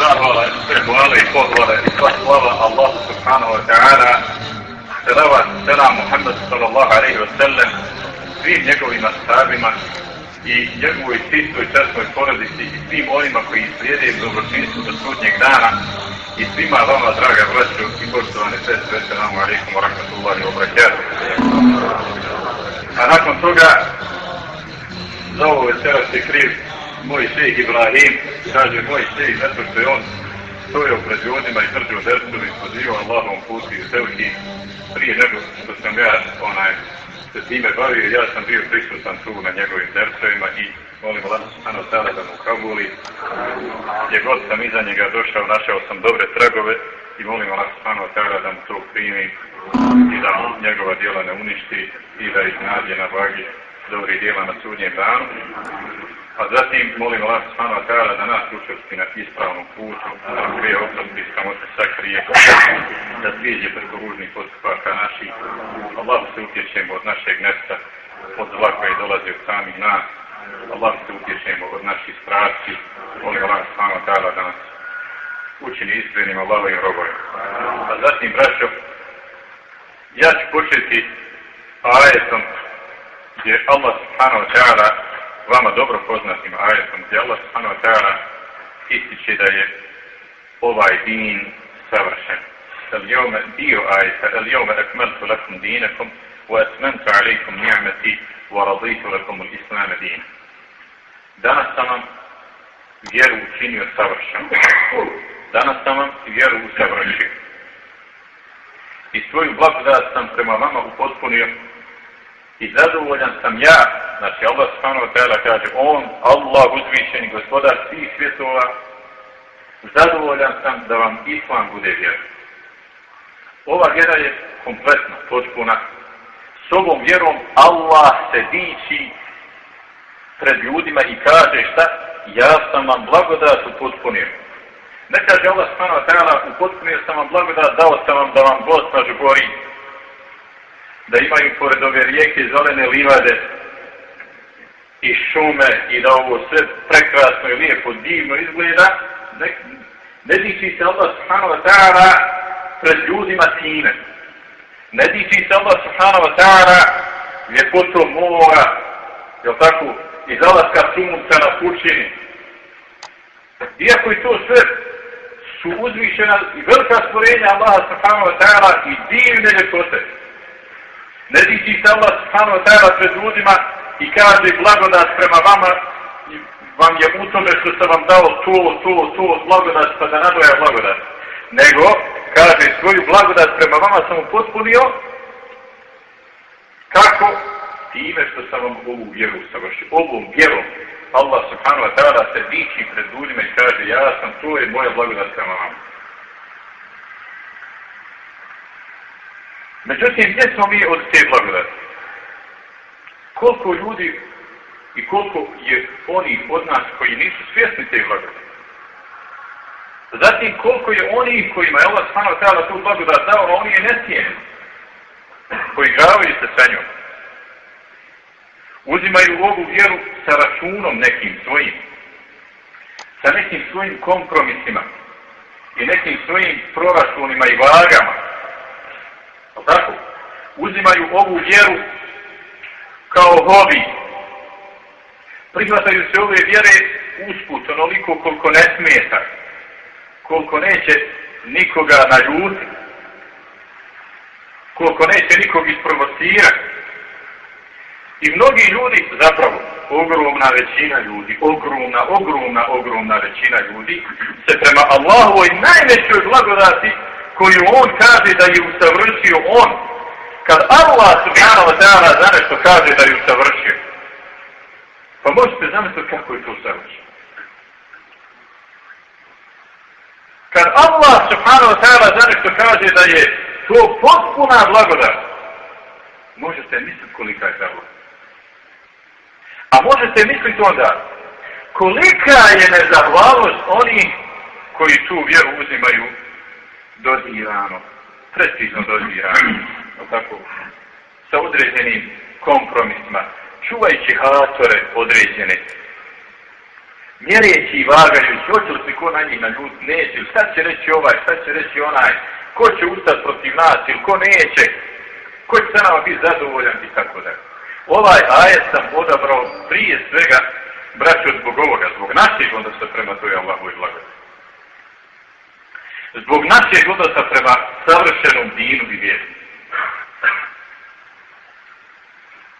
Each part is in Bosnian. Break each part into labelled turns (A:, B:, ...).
A: zahvala, sve hvale i pohvale i sva slava Allah subhanahu wa ta'ala, selavat, selam Muhammed sallallahu alaihi wa sallam, svim njegovim ashabima i njegovoj čistoj časnoj porodici i svim onima koji slijede u dobročinstvu do sudnjeg dana i svima vama, draga braćo i poštovane sestre, selamu alaikum wa rahmatullahi wa barakatuh. A nakon toga, za ovo večeras se kriv moj šejh Ibrahim, kaže moj šejh, zato što je on stojao pred ljudima i držao dersu i pozivao Allahom puti u selki prije nego što sam ja onaj, se time bavio, ja sam bio prisutan tu na njegovim dercovima i molim Allah Subhanahu Ta'ala da mu kabuli. Gdje god sam iza njega došao, našao sam dobre tragove i molim Allah Subhanahu Ta'ala da mu to primi i da njegova djela ne uništi i da ih nađe na vagi dobri djela na sudnjem danu. A zatim molim Allah Subhanahu Ta'ala da nas učesti na ispravnom putu, da nam krije oprosti, samo se sakrije, da sviđe preko ružnih postupaka naših. Allah se utječemo od našeg nesta, od zla koje dolaze od samih nas. Allah se utječemo od naših strasti. Molim Allah Subhanahu Ta'ala da nas učini iskrenim Allahovim robojom. A pa zatim, braćo, ja ću početi ajetom gdje Allah Subhanahu Ta'ala vama dobro poznatim ajetom gdje Allah subhanahu wa ta'ala ističe da je ovaj din savršen. اليوم dio ajeta اليوم أكملت لكم دينكم وأتممت عليكم نعمتي ورضيت لكم الإسلام دين. Danas sam vam vjeru učinio savršen. Danas sam vam vjeru usavršio. I svoju blagodat sam prema vama upotpunio i zadovoljan sam ja, znači Allah subhanahu wa ta'ala kaže, on, Allah uzvišeni gospodar svih svjetova, zadovoljan sam da vam islam bude vjera. Ova vjera je kompletna, potpuna. S ovom vjerom Allah se diči pred ljudima i kaže šta? Ja sam vam blagodat upotpunio. Ne kaže Allah subhanahu wa ta'ala, upotpunio sam vam blagodat, dao sam vam da vam Bosna žugori, da imaju pored ove rijeke zelene livade i šume i da ovo sve prekrasno i lijepo divno izgleda, ne, ne diči se Allah subhanahu wa ta'ala pred ljudima time. Ne diči se Allah subhanahu wa ta'ala ljepotom mora, jel tako, i zalaska sunca na pučini. Iako je to sve su uzvišena i velika stvorenja Allaha subhanahu wa ta'ala i divne ljepote. Ne diči se Allah subhanahu wa ta'ala pred ljudima i kaže blagodat prema vama vam je u tome što sam vam dao to, to, to blagodat pa da nadoja blagodat. Nego, kaže svoju blagodat prema vama sam upotpunio kako? Time što sam vam ovu vjeru savršio. Ovom vjerom Allah subhanahu wa ta'ala se diči pred ljudima i kaže ja sam, to je moja blagodat prema vama. Međutim, gdje smo mi od te blagodati? Koliko ljudi i koliko je oni od nas koji nisu svjesni te blagodati? Zatim, koliko je oni kojima je Allah stano trebala tu blagodat dao, a oni je ne cijeni. Koji se sa njom. Uzimaju ovu vjeru sa računom nekim svojim. Sa nekim svojim kompromisima. I nekim svojim proračunima i vagama tako, uzimaju ovu vjeru kao hobi. Prihvataju se ove vjere usput, onoliko koliko ne smeta, koliko neće nikoga naljuti, koliko neće nikog isprovocirati. I mnogi ljudi, zapravo, ogromna većina ljudi, ogromna, ogromna, ogromna većina ljudi, se prema Allahovoj najvećoj blagodati koju on kaže da je usavršio on, kad Allah subhanahu wa ta'ala za nešto kaže da je usavršio, pa možete zamisliti kako je to usavršio. Kad Allah subhanahu wa ta'ala za nešto kaže da je to potpuna blagodat, možete misliti kolika je ta A možete misliti onda, kolika je nezahvalnost oni koji tu vjeru uzimaju dozirano, precizno dozirano tako, sa određenim kompromisima, čuvajući hatore određene. mjereći i vagajući, hoće li se ko na njih naljut, neće, šta će reći ovaj, šta će reći onaj, ko će ustati protiv nas ili ko neće, ko će sa nama biti zadovoljan i tako da. Ovaj ajet sam odabrao prije svega, braću, zbog ovoga, zbog našeg odnosa prema toj Allahu i blagodati. Zbog našeg odnosa prema savršenom dinu i vjeru.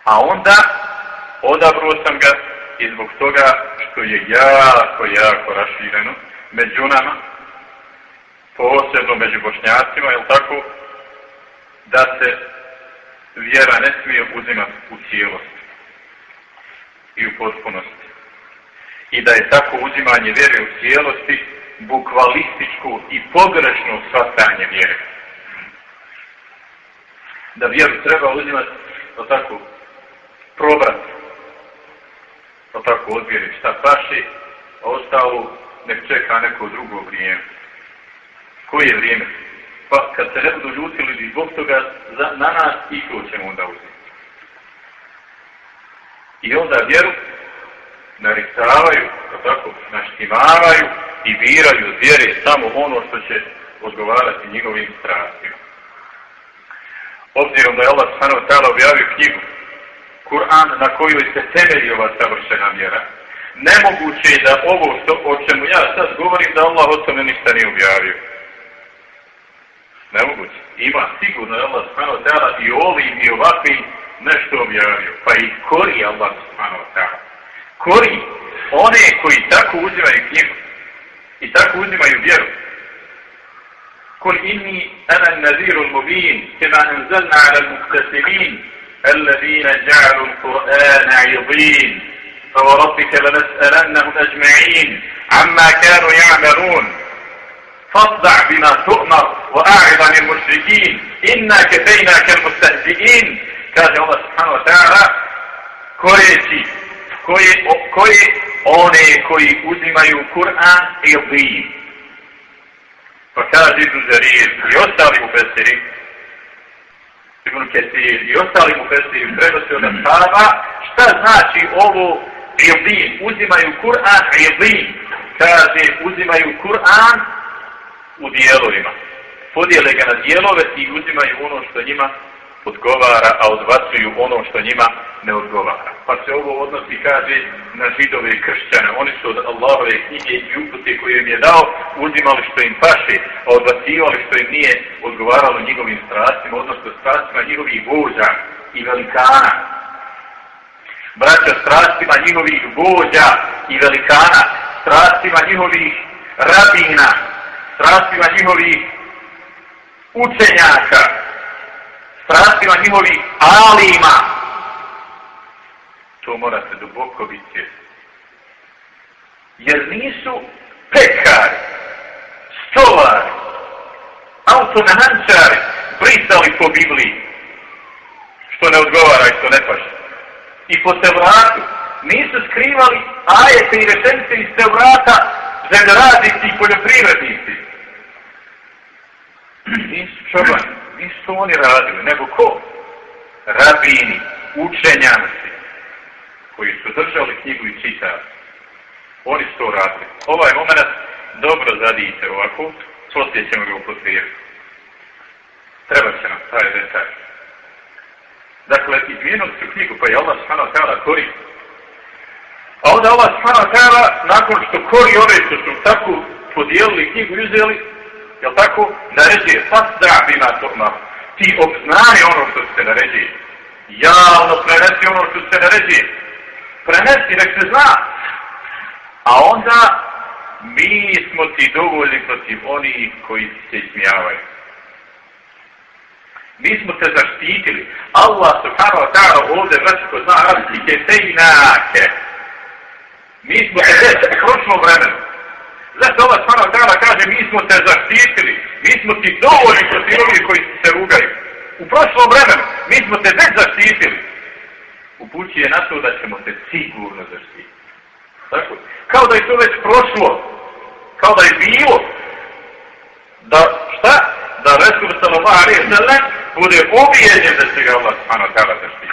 A: A onda odabruo sam ga i zbog toga što je jako, jako rašireno među nama, posebno među bošnjacima, je tako, da se vjera ne smije uzimati u cijelosti i u potpunosti. I da je tako uzimanje vjere u cijelosti bukvalističko i pogrešno shvatanje vjere. Da vjeru treba uzimati, to tako, probrat, Pa tako odbjeri šta paši, a ostalo nek čeka neko drugo vrijeme. Koje je vrijeme? Pa kad se ne budu ljutili zbog toga, za, na nas i to ćemo onda uzeti. I onda vjeru naricavaju, pa tako, naštimavaju i biraju vjere samo ono što će odgovarati njihovim strastima. Obzirom da je Allah stano objavio knjigu Kur'an na kojoj se temelji ova savršena vjera, nemoguće je da ovo što, o čemu ja sad govorim da Allah o tome ništa nije objavio. Nemoguće. Ima sigurno je Allah stano tala i ovim i ovakvim nešto objavio. Pa i kori Allah stano tala. Kori one koji tako uzimaju knjigu i tako uzimaju vjeru. Kul inni ana nadirul mubin kema anzalna ala muktasimin الذين جعلوا القرآن عظيم. فوربك لنسألنهم أجمعين عما كانوا يعملون. فاصدع بما تؤمر وأعظ عن المشركين. إنا كفيناك المستهزئين. كان الله سبحانه وتعالى كوريتي koje, koje one koji uzimaju Kur'an i obijim. Pa kaže Ibn Ketir i ostali mu fesiri prenosi od Ashaba, šta znači ovo Idin, uzimaju Kur'an Idin, kaže uzimaju Kur'an u dijelovima. Podijele ga na dijelove i uzimaju ono što njima odgovara, a odbacuju ono što njima ne odgovara. Pa se ovo odnosi, kaže, na židove i kršćane. Oni su od Allahove knjige i upute koje im je dao, uzimali što im paše, a odbacivali što im nije odgovaralo njihovim strastima, odnosno strastima njihovih vođa i velikana. Braća, strastima njihovih vođa i velikana, strastima njihovih rabina, strastima njihovih učenjaka, strastima njihovih alima. To morate duboko biti Jer nisu pekari, stolari, automehančari brisali po Bibliji. Što ne odgovara i što ne paše. I po Tevratu nisu skrivali ajete i rečenice iz Tevrata zemljoradnici i poljoprivrednici. nisu čobani nisu oni radili, nego ko? Rabini, učenjanci, koji su držali knjigu i čitali. Oni su to radili. Ovaj moment dobro zadijte ovako, poslije ćemo ga upotrijeti. Treba će nam taj detalj. Dakle, izmijenili su knjigu, pa je Allah svano tela kori. A onda Allah svano tela, nakon što kori ove što su tako podijelili knjigu i uzeli, Jel tako? Naređuje, fasda bima tokma. Ti obznani ono što se naređuje. Javno prenesi ono što se naređuje. Prenesi, nek se zna. A onda mi smo ti dovoljni protiv onih koji se smijavaju. Mi smo te zaštitili. Allah subhanahu wa ta'ala ovdje vraća ko zna arabski te. Mi smo te zaštitili kročno vremenu. Zato ova stvarno dana kaže, mi smo te zaštitili, mi smo ti dovoljni protiv ovih koji se rugaju. U prošlom vremenu, mi smo te već zaštitili. Upući je na to da ćemo te sigurno zaštititi. Tako? Kao da je to već prošlo, kao da je bilo, da šta? Da Resul sallallahu alaihi sallam bude obijenjen da će ga Allah stvarno dana zaštiti.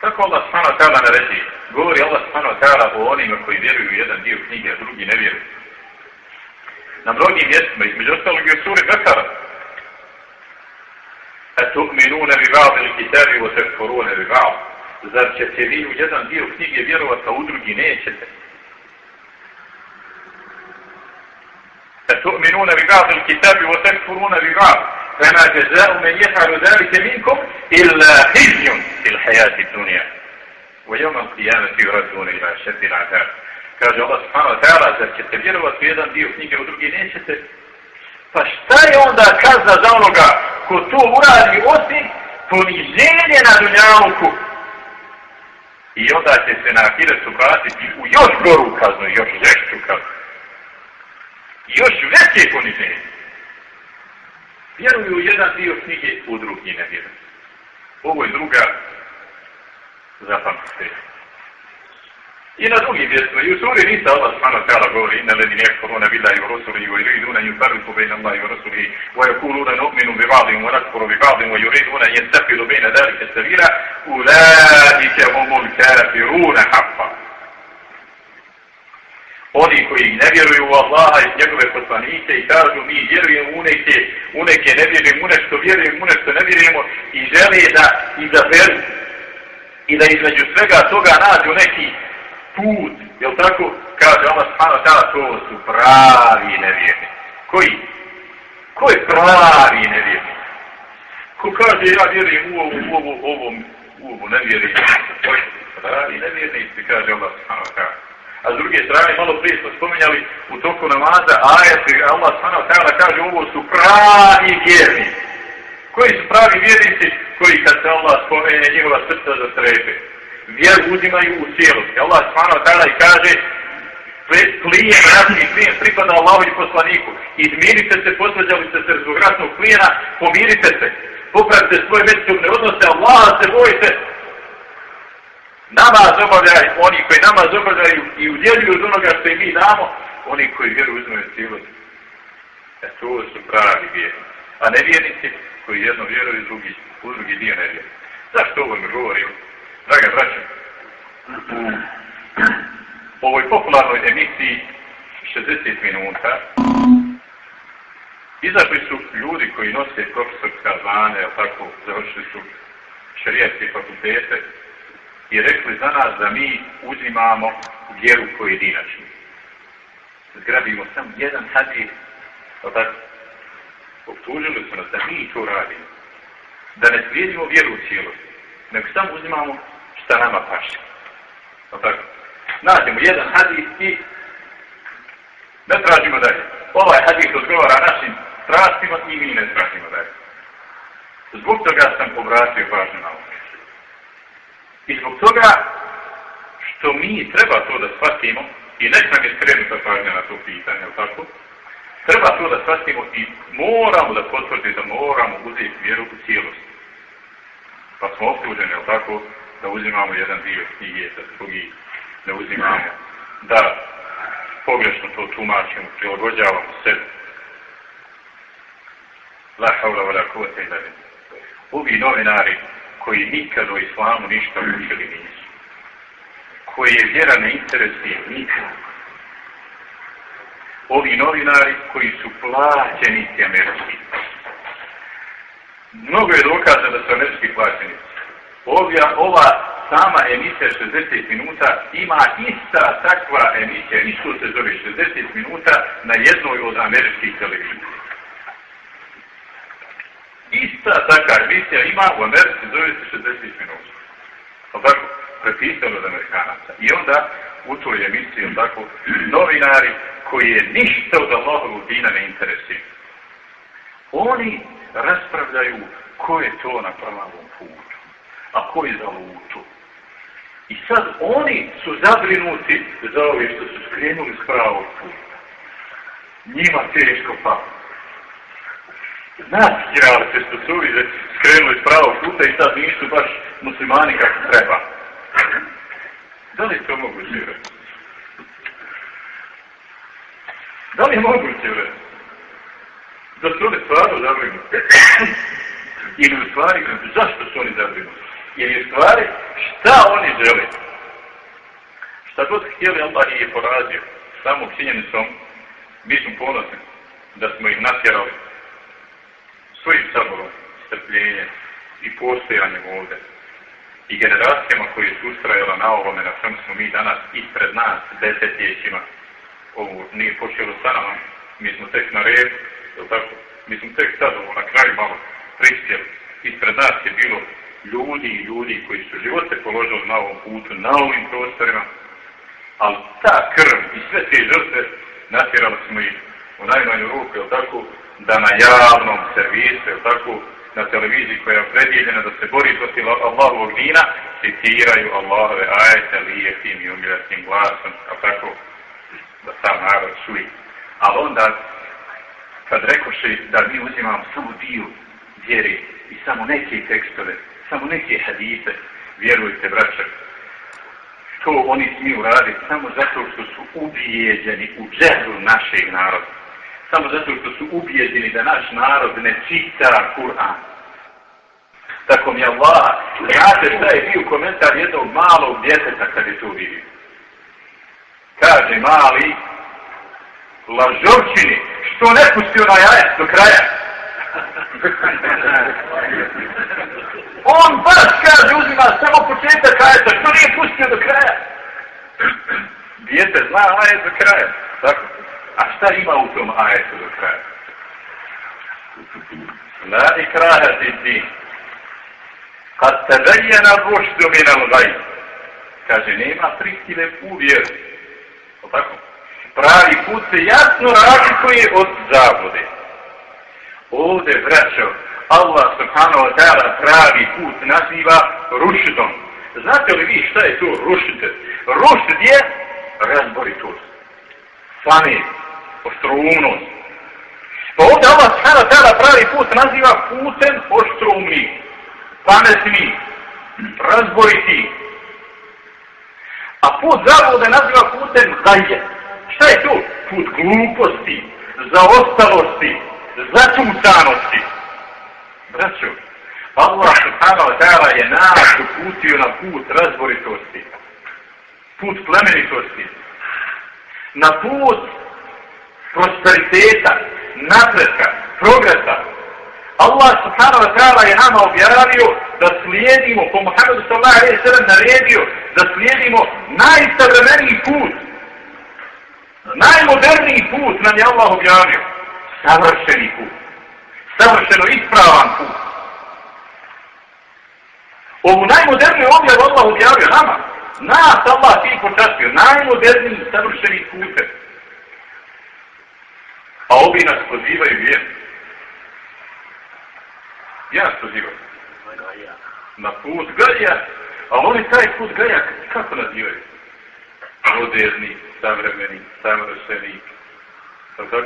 A: Kako Allah stvarno dana naređi? govori Allah subhanahu wa ta'ala o onima koji vjeruju u jedan dio knjige, a drugi ne vjeruju. Na mnogim mjestima, između ostalog je suri Bekara. A tu'minuna bi ba'd il-kitabi wa tekfuruna bi ba'd. Zar ćete vi u jedan dio knjige vjerovati, a u drugi nećete? تؤمنون ببعض الكتاب وتكفرون ببعض فما جزاء من يفعل ذلك منكم إلا خزي في الحياة الدنيا ويوم القيامة يردون إلى شد العذاب kaže Allah subhanahu wa ta'ala, zar ćete vjerovati u jedan dio knjige, u drugi nećete? Pa šta je onda kazna za onoga ko to uradi osim poniženje na dunjaluku? I onda će se na ahiretu vratiti u još goru kaznu, još žešću kaznu još veće poniženje. Vjeruju jedan dio knjige, u drugi ne vjeruju. Ovo je druga zapamtite. I na drugim mjestima, i u suri Nisa Allah subhanahu wa ta'ala govori inna ladine yakfuruna billahi wa rasulihi wa yuriduna yufarriqu bayna Allahi wa rasulihi wa yaquluna nu'minu bi ba'din wa nakfuru bi ba'din wa yuriduna an yattakhidhu bayna dhalika sabila ulaika humul kafiruna haqqan oni koji ne vjeruju u Allaha i njegove poslanike i kažu mi vjerujemo u neke, u neke ne vjerujemo, u nešto vjerujemo, u nešto ne vjerujemo i žele da izaberu i da između svega toga nađu neki put, jel tako? Kaže Allah subhanahu wa ta'ala, to su pravi nevjerni. Koji? Ko je pravi nevjerni? Ko kaže ja vjerujem u ovu, u ovom, u ovom, u ovu nevjerni? Pravi nevjerni, kaže Allah subhanahu wa ta'ala. A s druge strane, malo prije smo spominjali u toku namaza ajet, Allah subhanahu kaže ovo su pravi vjernici. Koji su pravi vjernici? Koji kad se Allah spomene njihova srca za strepe. Vjer uzimaju u cijelosti. Allah subhanahu i kaže plijen, ratni plijen pripada Allahu i poslaniku. Izmirite se, posveđali ste se zbog ratnog plijena, pomirite se. Popravite svoje međusobne odnose, Allah se bojite, namaz obavljaju, oni koji namaz obavljaju i udjeljuju od onoga što im mi damo, oni koji vjeru uzmeju cijelost. E to su pravi vjernici. A nevjernici koji jedno vjeruju, drugi, u drugi dio ne vjeruju. Zašto ovo mi govorim? Draga braća, u ovoj popularnoj emisiji 60 minuta izašli su ljudi koji nose profesorska zvane, tako, završili su šarijetske fakultete, i rekli za nas da mi uzimamo vjeru pojedinačnu. Zgrabimo sam jedan hadis, pa optužili su nas da mi to radimo. Da ne slijedimo vjeru u cijelosti, nego sam uzimamo šta nama paše. Pa tako, nađemo jedan hadis i ne tražimo dalje. Ovaj hadis odgovara našim strastima i mi ne tražimo dalje. Zbog toga sam povratio pažnju na ovo. I zbog toga što mi treba to da shvatimo i nek nam je skrenuta pažnja na to pitanje, tako? Treba to da shvatimo i moramo da potvrdi da moramo uzeti vjeru u cijelosti. Pa smo optuženi, jel tako, da uzimamo jedan dio knjige, da drugi ne uzimamo, da pogrešno to tumačimo, prilagođavamo se. La haula wa la kuvata ila billah. Ovi novinari koji nikad o islamu ništa učili nisu. Koji je vjera ne interesuje nikad. Ovi novinari koji su plaćenici američki. Mnogo je dokaza da su američki plaćeni. Ovja, ova sama emisija 60 minuta ima ista takva emisija, isto se zove 60 minuta na jednoj od američkih televizija ista taka emisija ima u Americi, zove se 60 minuta. Pa tako, prepisano od Amerikanaca. I onda u toj emisiji, tako, novinari koji je ništa od Allahovog dina ne interesuje. Oni raspravljaju ko je to na pravom putu, a ko je za lutu. I sad oni su zabrinuti za ove što su skrenuli s pravog puta. Njima teško pamet naskirali se što su uvijek skrenuli s pravog puta i sad nisu baš muslimani kako treba. Da li je to moguće reći? Da li je moguće reći? Da su oni stvarno zabrinuti? Ili u stvari, zašto su oni zabrinuti? Jer je stvari, šta oni žele? god htjeli, Allah je porazio. Samo činjenicom, mi smo ponosni da smo ih natjerali svojim saborom, strpljenjem i postojanjem ovdje. I generacijama koje su ustrajala na ovome, na čemu smo mi danas ispred nas desetljećima, ovo nije počelo sa nama, mi smo tek na red, je tako? Mi smo tek sad ovo na kraju malo prispjeli. Ispred nas je bilo ljudi i ljudi koji su živote položili na ovom putu, na ovim prostorima, ali ta krv i sve te žrtve natjerali smo ih u najmanju ruku, je tako, da na javnom servisu, je tako, na televiziji koja je predijeljena da se bori protiv Allahovog dina, citiraju Allahove ajete, lijetim i umiratim glasom, je tako, da sam narod čuje. Ali onda, kad rekoše da mi uzimamo samo dio vjeri i samo neke tekstove, samo neke hadise, vjerujte, braće, to oni smiju raditi samo zato što su ubijeđeni u džehlu našeg naroda. Samo zato što su ubijeđeni da naš narod ne čita Kur'an. Tako mi Allah, znate šta je bio komentar jednog malog djeteta kad je to vidio. Kaže mali, lažovčini, što ne pustio na jajet do kraja? On baš kaže, uzima samo početak ajeta, što nije pustio do kraja? Dijete zna ajet do kraja. Tako? A šta ima u tom ajetu do kraja? La ikraha ti din. Kad se veje na ruštu minal gaj. Kaže, nema prisile u vjeru. O Tako? Pravi put se jasno razlikuje od zavode. Ovdje, braćo, Allah subhanahu wa ta'ala pravi put naziva rušidom. Znate li vi šta je to rušid? Rušid je razboritost. Sami, ostrumnost. Pa ovdje Allah subhanahu ta'ala pravi put naziva putem ostrumni, pametni, razboriti. A put zavode naziva putem zaje. Šta je to? Put gluposti, zaostalosti, začutanosti. Braćo, Allah subhanahu wa ta'ala je nas uputio na put razboritosti, put plemenitosti, na put prosperiteta, napretka, progresa. Allah subhanahu wa ta'ala je nama objavio da slijedimo, po Muhammedu sallallahu alaihi sallam naredio, da slijedimo najsavremeniji put, najmoderniji put nam je Allah objavio, savršeni put savršeno ispravan put. Ovu najmoderniju objavu Allah objavio nama. Nas Allah ti počastio. Najmoderniji savršeni putem. A ovi nas pozivaju vjer. Ja nas pozivam. Na put gaja. A oni taj put gaja kako nazivaju? Moderni, savremeni, savršeni. Tako?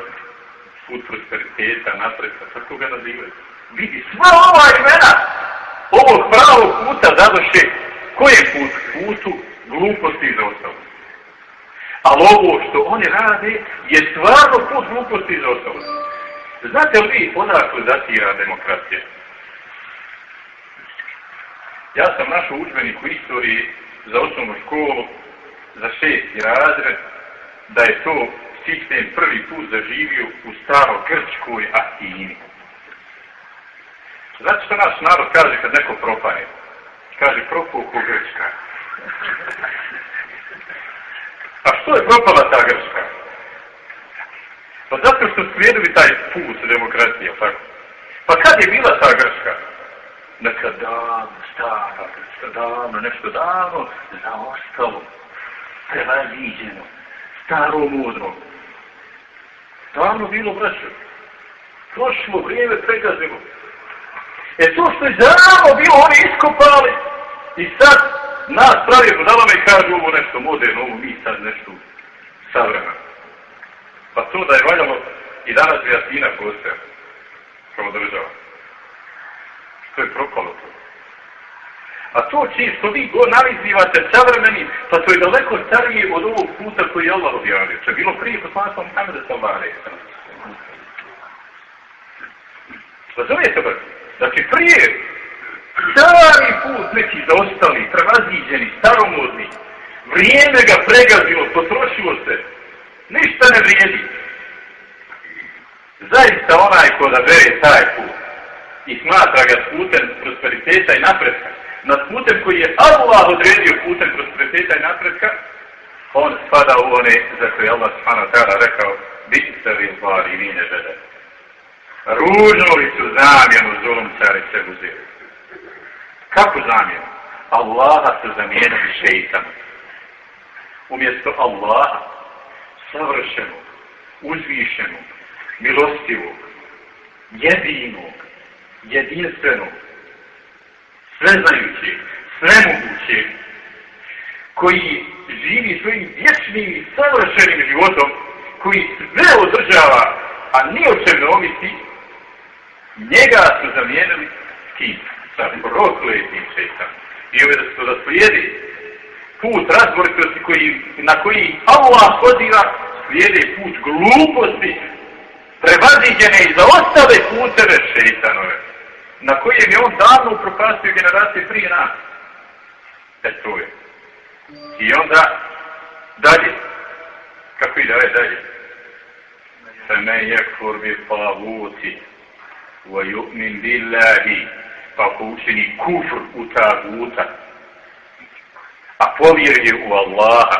A: put prosperiteta, napretka, kako ga nazivaju. Vidi, sva ova imena ovog pravog puta zadoše koje put? Putu gluposti i zaostalosti. Ali ovo što oni rade je stvarno put gluposti iz zaostalosti. Znate li vi odakle datira demokracija? Ja sam našao učbenik u istoriji za osnovnu školu za šesti razred da je to sistem prvi put zaživio u staro Grčkoj Atini. Znate što naš narod kaže kad neko propane? Kaže propao ko Grčka. A što je propala ta Grčka? Pa zato što slijedili taj put demokracije, tako? Pa kad je bila ta Grčka? Neka davno, stara Grčka, davno, nešto davno, zaostalo, prevaziđeno, staro mudro, davno bilo vraćeno. Prošlo vrijeme pregazimo. E to što je davno bilo, oni iskopali i sad nas pravi budalama i kažu ovo nešto moderno, ovo mi sad nešto savremeno. Pa to da je valjalo i danas bi Atina postoja kao država. Što je propalo to? A to čisto vi go nalizivate savremeni, pa to je daleko starije od ovog puta koji je Allah objavio. Če bilo prije poslanstva Muhammeda sallallahu. Razumijete ba? Znači prije stari put neki zaostali, prevaziđeni, staromodni, Vrijeme ga pregazilo, potrošilo se. Ništa ne vrijedi. Zaista onaj ko da bere taj put i smatra ga putem prosperiteta i napretka, nad putem koji je Allah odredio putem prosperiteta i napretka, on spada u one za koje Allah subhanahu ta'ala rekao biti se vi zvari i vi ne žele. Ružnuli su zamjenu zulumčari se uzeli. Kako zamjeru? Allaha su zamijenili šeitanom. Umjesto Allaha, savršenog, uzvišenog, milostivog, jedinog, jedinstvenog, sveznajućeg, svemogućeg, koji živi svojim vječnim i savršenim životom, koji sve održava, a ni o čem ne omisi, njega su zamijenili s kim? sa prokleti šeitan. I uvjerojatno da slijedi put razboritosti koji, na koji Allah poziva, slijede put gluposti, prevaziđene i zaostale puteve šeitanove, na koje je on davno upropastio generacije prije nas. E to je. I onda, dalje, kako ide, ove dalje, Fa men yakfur bi tawuti wa yu'min billahi pa ako učini kufr u taguta, a povjeruje u Allaha.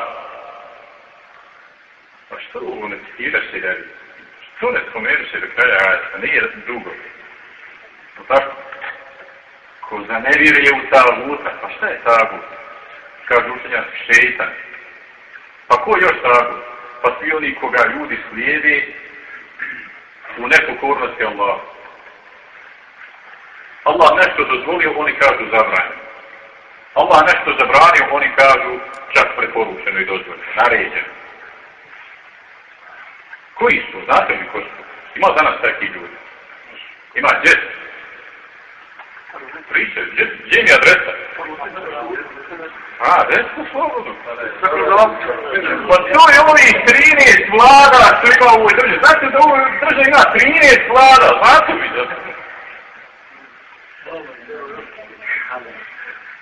A: Pa što ovo ne citiraš se dalje? Što ne spomenuš se do kraja ajta? Pa nije dugo. Pa tako? Ko zanevjeruje u taguta, pa šta je tagut? Kažu učenja šeitan. Pa ko još tagut? Pa svi oni koga ljudi slijede u nepokornosti Allaha. Allah nešto dozvolio, oni kažu zabranjeno. Allah nešto zabranio, oni kažu čak preporučeno i dozvoljeno, naređeno. Koji su? Znate li ko su? Ima danas takvi ljudi. Ima djet. Priče, gdje mi adresa? A, adresa slobodno. Pa to je ovih 13 vlada što ima u ovoj državi. Znate da u ovoj državi ima 13 vlada, znate mi da?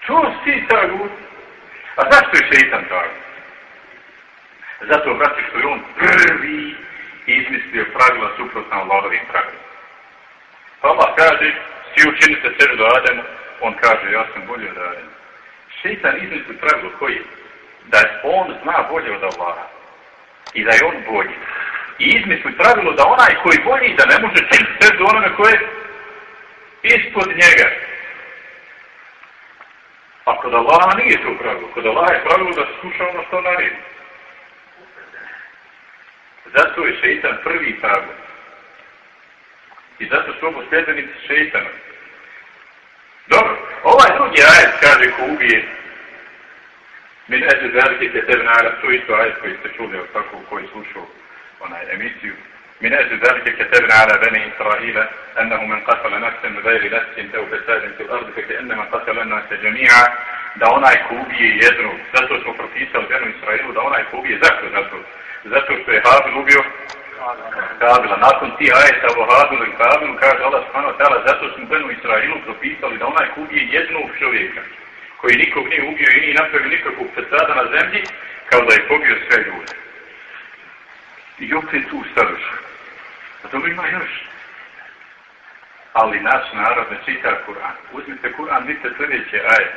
A: To si tagut. A zašto je šeitan tagut? Zato, brate, što je on prvi izmislio pravila suprotna Allahovim pravilima. Pa Allah kaže, svi učinite sebi do Adama, on kaže, ja sam bolji od Ademu. Šeitan izmislio pravilo koji? Da on zna bolje od Allaha. I da je on bolji. I izmislio pravilo da onaj koji bolji, da ne može činiti sebi do onome koje ispod njega. A kod Allaha nije to pravilo. Kod Allaha je pravilo da se sluša ono što naredi. Zato je šeitan prvi pravilo. I zato su ovo sljedenici šeitana. Dobro, ovaj drugi ajet kaže ko ubije min eđe velike te tebe nara, to isto ajet koji ste čuli tako koji slušao onaj emisiju. من أجل ذلك كتبنا على بني إسرائيل أنه من قتل نفسا بغير نفس أو فساد في الأرض فكأنما قتل الناس جميعا da onaj ko ubije jednu, zato smo propisali Benu Israilu, da onaj ko ubije, zašto? Zato, zato što je Habil ubio Habila. Nakon ti ajeta o Habilu i Habilu, kaže Allah subhanahu wa ta'ala, zato smo Benu Israilu propisali da onaj ko ubije jednog čovjeka, koji nikog nije ubio i nije napravio nikakvog pesada na zemlji, kao da je pobio sve ljude. I opet tu staviš. A dobro ima još. Ali naš narod ne čita Kur'an. Uzmite Kur'an, vidite sljedeće aje.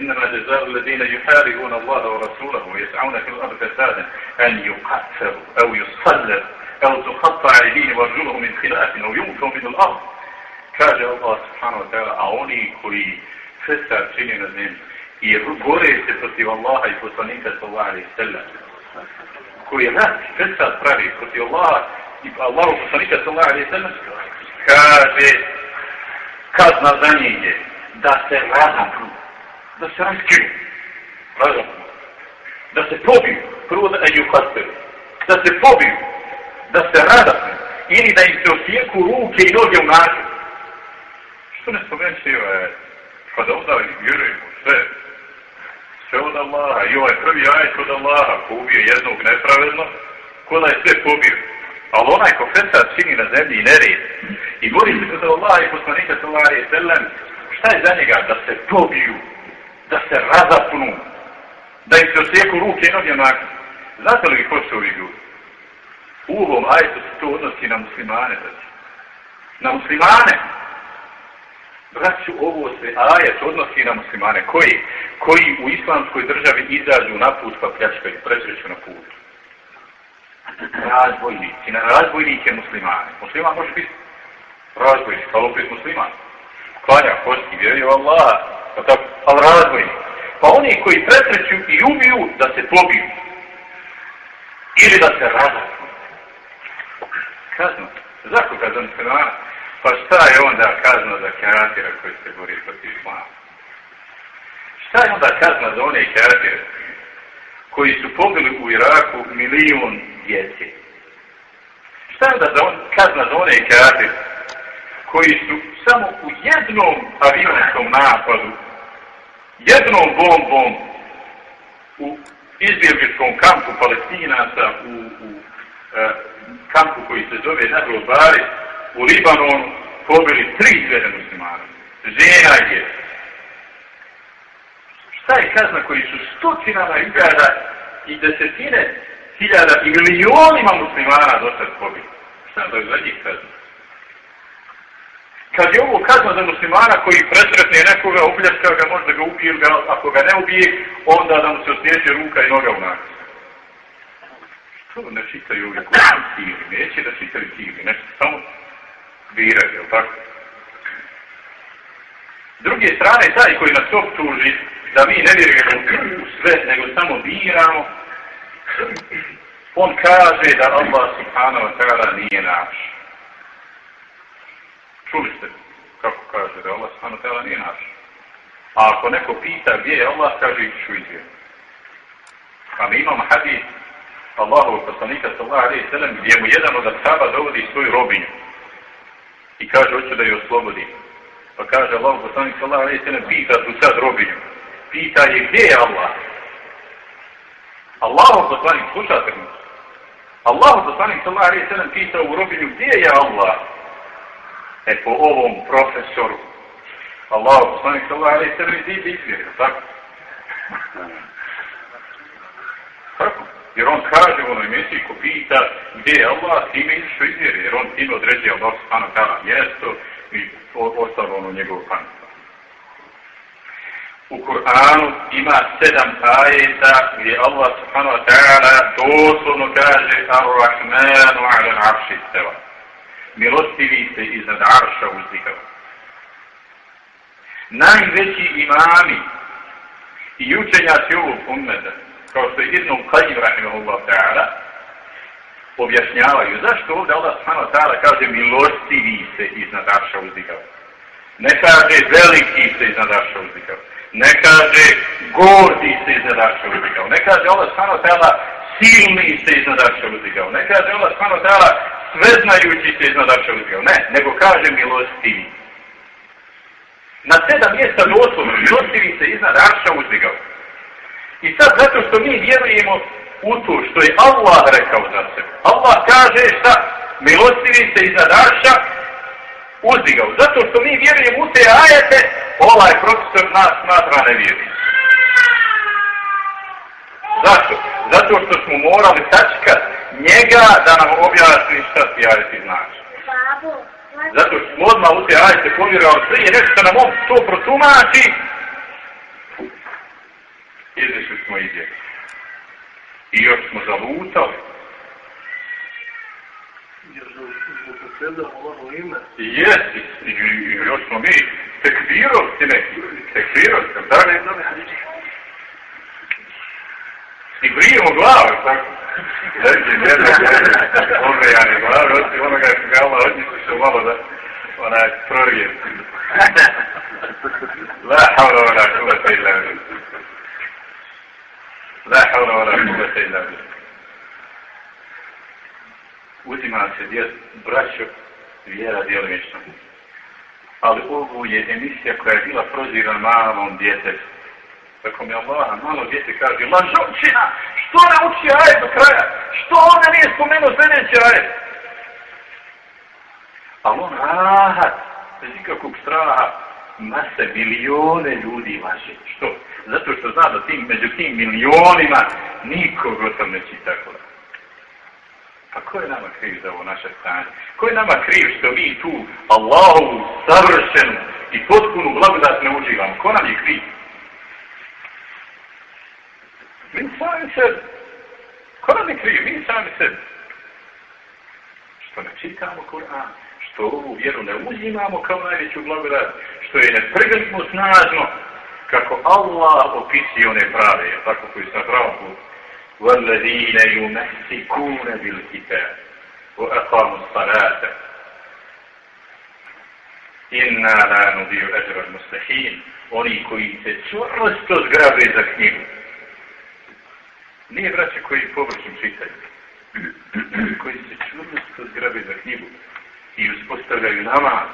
A: إنما جزاء الذين يحاربون الله ورسوله ويسعون في الأرض فسادا أن يقتلوا أو يصلوا أو تقطع أيديهم وارجلهم من خلاف أو ينفوا من الأرض kaže Allah subhanahu wa ta'ala, a oni koji fesad čini na zemlji i gore se protiv Allaha i poslanika sallallahu alaihi sallam, koji je nas fesad pravi protiv Allaha i Allahu poslanika sallallahu alaihi sallam, kaže kazna za njih je da se razapnu, da se raskinu, razapnu, da se pobiju, prvo da ju hasteru, da se pobiju, da se razapnu, ili da im se osijeku ruke i noge u način. Što ne spomenu se ovaj, pa onda vjerujemo sve, sve od Allaha, i ovaj prvi ajet od Allaha, ko ubije jednog nepravedno, ko da je sve pobio. Ali onaj ko fesad čini na zemlji i nered, i bori se kod Allaha i poslanika sallallahu alaihi sallam, šta je za njega? Da se pobiju, da se razapnu, Da im se osjeku ruke i noge nakon. Znate li ko su ovi ljudi? U ovom ajetu se to odnosi na muslimane, znači. Na muslimane. Braću, ovo se ajet odnosi na muslimane. Koji? Koji u islamskoj državi izađu na put pa pljačkaju, presreću na put. Razbojnici, na razbojnike muslimane. Musliman može biti razbojnik, ali opet musliman. Klanja, posti, vjeruje Allah, pa tako, ali razbojnik. Pa oni koji presreću i ubiju da se pobiju. Ili da se razbiju. Kazno. Zašto kazano muslimana? Pa šta je onda kazna za karatira koji se bori protiv islama? Šta je onda kazna za one karatire koji su pobili u Iraku milijun djeci? Šta je onda za on, kazna za one karatire koji su samo u jednom avionskom napadu, jednom bombom u izbjegličkom kampu palestinaca u, u uh, kampu koji se zove Nebro u Libanonu pobili tri zvede muslimana. Žena je. Šta je kazna koji su stotinama iljada i desetine hiljada i milionima muslimana do sad pobili? Šta je za njih kazna? Kad je ovo kazna za muslimana koji presretne nekoga, opljaska ga, možda ga ubije, ga, ako ga ne ubije, onda da mu se osjeće ruka i noga u nas. Što ne čitaju ovi koji Neće da čitaju tigri, nešto samo biraju, jel tako? S druge strane, taj koji nas optuži da mi ne vjerujemo u sve, nego samo biramo, on kaže da Allah subhanahu wa ta'ala nije naš. Čuli ste kako kaže da Allah subhanahu wa ta'ala nije naš. A ako neko pita gdje je Allah, kaže ću izvjer. A mi imamo hadith Allahu poslanika sallallahu alaihi sallam gdje mu jedan od ashaba dovodi svoju robinju i kaže hoće da je oslobodi. Pa kaže Allah poslanik sallallahu alejhi ve sellem pita tu sad robinju. Pita je gdje je Allah? Allah poslanik slušate mi. Allah poslanik sallallahu alejhi ve sellem pita u robinju gdje je Allah? E po ovom profesoru. Allah poslanik sallallahu alejhi ve sellem izdi izvjeri, tako? Jer on kaže u onoj misiji ko pita gdje je Allah, time ili što izvjeri, jer on time određuje Allah subhanahu ta'ala mjesto i ostalo ono njegovo panstvo. U Kur'anu ima sedam ajeta gdje Allah subhanahu wa ta'ala doslovno kaže Ar-Rahmanu ala arši steva. Milostivi se iznad arša uzdikava. Najveći imami i učenjaci ovog ummeta kao što je Ibn Qajim rahimahullah ta'ala, objašnjavaju zašto ovdje Allah subhanahu ta'ala kaže milostivi se iznad Arša uzdikava. Ne kaže veliki se iznad Arša uzdikava. Ne kaže gordi se iznad Arša uzdikava. Ne kaže Allah subhanahu ta'ala silni se iznad Arša uzdikava. Ne kaže Allah subhanahu ta'ala sveznajući se iznad Arša uzdikava. Ne, nego kaže milostivi. Na sedam mjesta doslovno milostivi se iznad Arša uzdikava. I sad zato što mi vjerujemo u to što je Allah rekao za sebe. Allah kaže šta? Milostivi se iznad Arša uzdigao. Zato što mi vjerujemo u te ajete, ovaj profesor nas smatra nevjerni. Zašto? Zato što smo morali sačekat njega da nam objasni šta ti ajeti znači. Zato što smo odmah u te ajete povjerovali prije nešto nam on to protumači, izišli smo iz njega. I još smo zalutali. I jesi, i, i još smo mi tekfirovci neki, tekfirovci, da ne znam, i brijemo glave, tako. Znači, ne znam, ono ja ne glave, osim onoga ga Allah odnisi se malo da, onaj, prorijem. La havla ona kuvata illa La haula wa la kuvvete illa billah. Uzima se djel, braćo, vjera djelomično. Ali ovo je emisija koja je bila prozirana malom djetetu. Tako mi Allah, malo djete kaže, lažovčina, što ne uči ajet do kraja? Što ona nije spomenuo sljedeći ajet? A on rahat, bez ikakvog straha, mase milijone ljudi laže. Što? Zato što zna da tim, među tim milionima nikog o tom neće tako da. Pa ko je nama kriv za ovo naše stanje? Ko je nama kriv što mi tu Allahovu savršenu i potpunu blagodat ne uživamo? Ko nam je kriv? Mi sami sebi. Ko nam je kriv? Mi sami sebi. Što ne čitamo Kur'an? Što ovu vjeru ne uzimamo kao najveću blagodat? Što je ne prgljamo snažno? Kako Allah opisuje one prave, tako koji su na pravom putu. والذين يمسكون بالكتاب وأقاموا الصلاة إنا لا نضيع أجر المستحيل oni koji se čvrsto zgrabe za knjigu. Nije braće koji površim čitaju. koji se čvrsto zgrabe za knjigu i uspostavljaju namaz.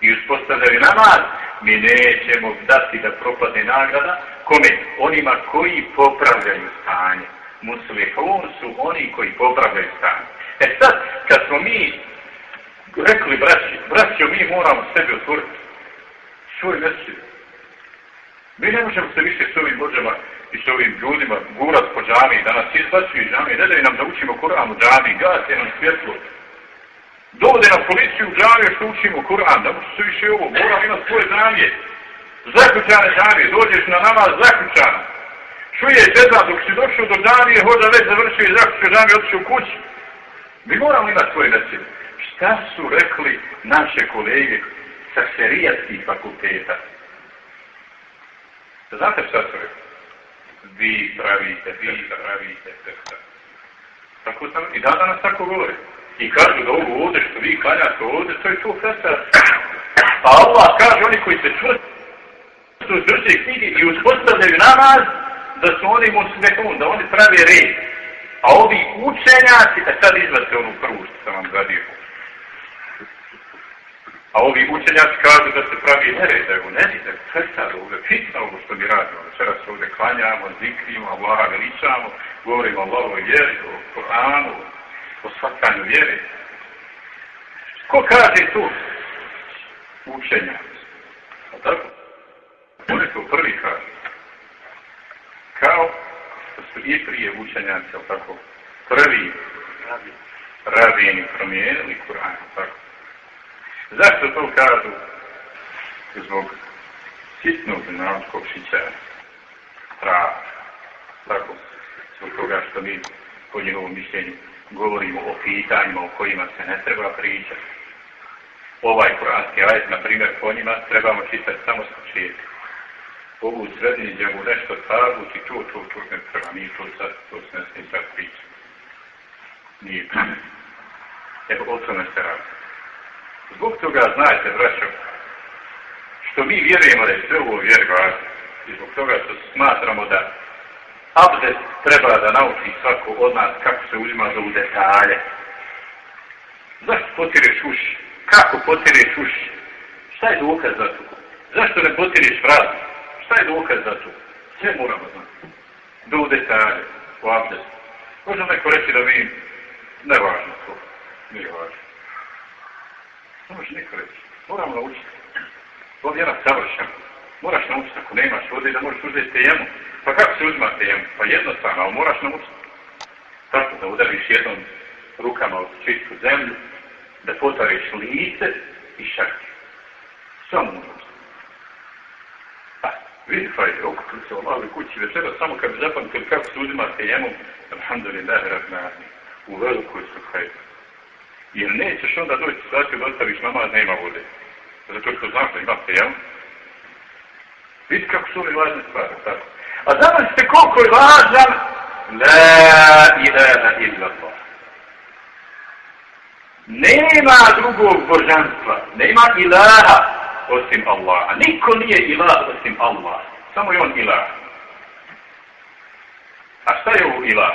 A: I uspostavljaju namaz. Mi nećemo dati da propadne nagrada. Kome? Onima koji popravljaju stanje. Muslihun su oni koji popravljaju stanje. E sad, kad smo mi rekli braći, braćo, mi moramo sebi otvoriti svoj mjesec. Mi ne možemo se više s ovim bođama i s ovim ljudima gurat po džami, da nas izbacuju iz džami, ne da nam da učimo Kur'an u džami, gasi nam svjetlo. Dovode na policiju u džami što učimo Kur'an, da možete se više ovo, moram imati svoje džamije. Zaključane džamije, dođeš na namaz zaključana. Čuje sedam, dok si došao do džamije, hoda već završio i zaključio džamije, otišao u kući. Mi moramo imati svoje mjesec. Šta su rekli naše kolege sa šerijatskih fakulteta? Znate šta su rekli? Vi pravite, vi pravite, teksta. Tako sam, i da danas tako govorite. I kažu da ovo ovdje što vi klanjate ovdje, to je to festa. A Allah kaže, oni koji se čvrstu drže knjigi i uspostavljaju namaz, da su oni muslimun, da oni pravi red. A ovi učenjaci, da sad izvate onu prvu što sam vam zadio. A ovi učenjaci kažu da se pravi nered, da je u nered, da je festa, ovo je fitna ovo što mi radimo. Večeras se ovdje klanjamo, zikrimo, Allaha veličamo, govorimo o Allahove vjeri, o Koranu, o svakanju vjeri. Ko kaže tu? Učenjaci. A tako? Oni to prvi kaže. Kao što su i prije učenjaci, ali tako? Prvi rabini promijenili Kur'an, tako? Zašto to kažu? Zbog sitnog narodskog šićara. Straha. Tako. Zbog toga što mi po njegovom mišljenju govorimo o pitanjima o kojima se ne treba pričati. Ovaj kuranski ajet, na primjer, po njima trebamo čitati samo s početka. Ovu sredini mu nešto tabu, ti to, to, to ne treba, nije to sad, to se ne smije sad pričati. Nije. Evo, o tome se radi. Zbog toga, znajte, braćo, što mi vjerujemo da je sve ovo vjerba, i zbog toga što smatramo da abdest treba da nauči svako od nas kako se uzima za u detalje. Zašto potireš uši? Kako potireš uši? Šta je dokaz za to? Zašto ne potireš vrat? Šta je dokaz za to? Sve moramo znati. Do u detalje, u abdestu. Možda neko reći da mi ne važno to. Nije važno. Ne može neko reći. Moramo naučiti. To vjera savršena. Moraš naučiti ako nemaš vode da možeš uzeti tejemu. Pa kako se uzma tejemu? Pa jednostavno, ali moraš naučiti. Tako da udariš jednom rukama u čistu zemlju, da potariš lice i šarke. Samo naučiti. Pa, vidi fajde, okupili se ovali kući večera, samo kad bi zapamtili kako se uzima tejemu, alhamdulillah, razmani, u velikoj su hajde. Jer nećeš onda doći situaciju da ostaviš namaz, nema vode. Zato što znaš da ima tejemu, Vidi kako su ove važne stvari, tako. A zamislite koliko je važan La ilaha illallah. Nema drugog božanstva, nema ilaha osim Allaha. Niko nije ilah osim Allah. Samo je on ilah. A šta je ovo ilah?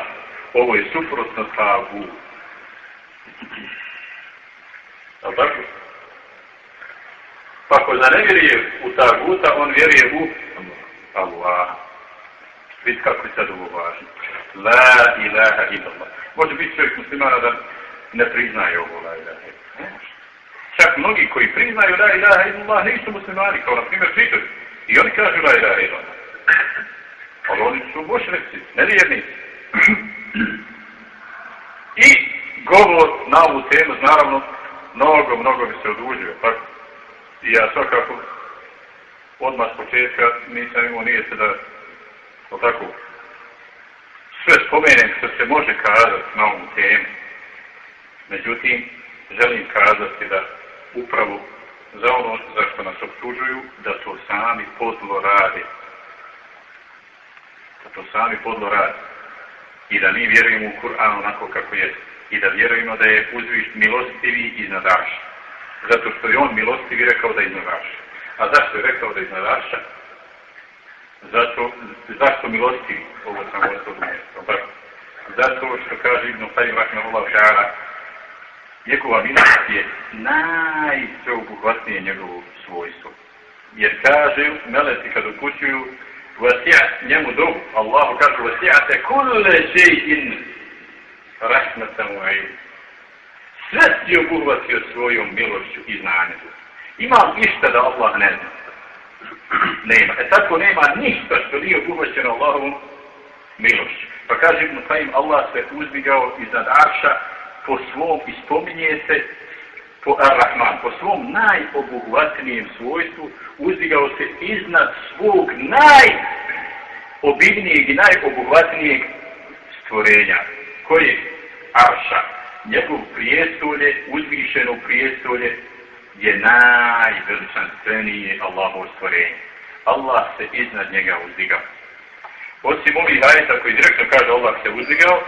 A: Ovo je suprotno tabu. Je tako? Pa ako da ne vjeruje u taguta, on vjeruje u Allah. Vidite kako je sad ovo važno. La ilaha illallah. Može biti čovjek muslimana da ne priznaje ovo la ilaha illallah. Čak mnogi koji priznaju la ilaha illallah nisu muslimani, kao na primjer židovi. I oni kažu la ilaha illallah. Ali oni su bošnjaci, nevjernici. I govor na ovu temu, naravno, mnogo, mnogo bi se odužio, tako? I ja svakako, odmah s početka, nisam imao nije se da, o tako, sve spomenem što se može kazati na ovom temu. Međutim, želim kazati da upravo za ono za što nas obtužuju, da to sami podlo radi. Da to sami podlo radi. I da mi vjerujemo u Kur'an onako kako je. I da vjerujemo da je uzviš milostivi i Arša. Zato što je on milostivi rekao da je iznad A zašto je rekao da je iznad Zato, zašto milosti Ovo sam osobno mjesto. Zato što kaže Ibn Sajim Rahmanullah Šara, njegova milost je najsveobuhvatnije njegovo svojstvo. Jer kaže, meleci kad upućuju, vasija njemu dobu, Allahu kaže, vasija te kulle še'in rahmetan u aju. Sve si obuhvatio svojom milošću i znanjem. Ima išta da Allah ne zna? Nema. E tako nema ništa što nije obuhvaćeno Allahovom milošću. Pa kaže Ibn Taim, Allah se uzdigao iznad Arša po svom, ispominje se po Ar-Rahman, po svom najobuhvatnijem svojstvu, uzdigao se iznad svog najobidnijeg i najobuhvatnijeg stvorenja. Koje? Arša. Njegov prijestolje, uzvišeno prijestolje, je najveličanstvenije Allahovo stvorenje. Allah se iznad njega uzdigao. Osim ovih ajeta koji direktno kaže Allah se uzdigao,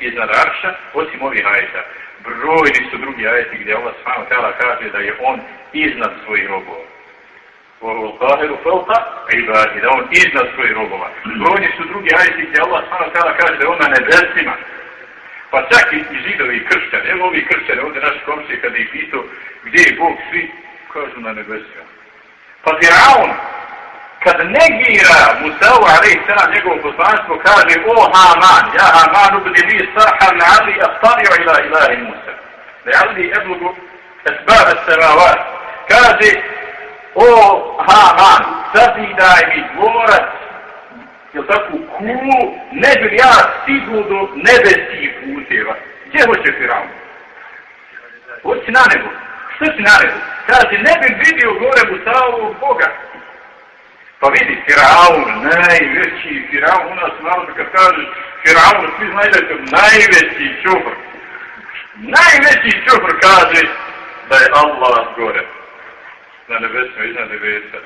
A: iznad arša, osim ovih ajeta. Brojni su drugi ajeti gdje Allah s.w.t. kaže da je on iznad svojih robova. Ovo kaheru felta, ibadi, da on iznad svojih robova. Brojni su drugi ajeti gdje Allah s.w.t. kaže da je on na nebesima. Pa čak i židovi i kršćani, evo ovi kršćani, ovdje naši komšće kada ih pitao gdje je Bog, svi kažu na nebesima. Pa Firaun, kad negira Musa'u alaih sallam njegovo poslanstvo, kaže o Haman, ja Haman ubedi mi sahar na ali astario ila ilahi Musa. Ne ali eblugu esbaba semavat. Kaže o Haman, sazidaj mi dvorac, jel tako, kulu, ne bi ja stigu do nebeskih puteva. Gdje hoće Firaun? Hoće na nebo. Što će na nebo? Kaže, ne bi vidio gore Musaovog Boga. Pa vidi, Firaun, najveći Firaun, u nas narod kad kaže Firaun, svi znaju da je to najveći čubr. Najveći čubr kaže da je Allah gore. Na nebesno, iznad nebesa.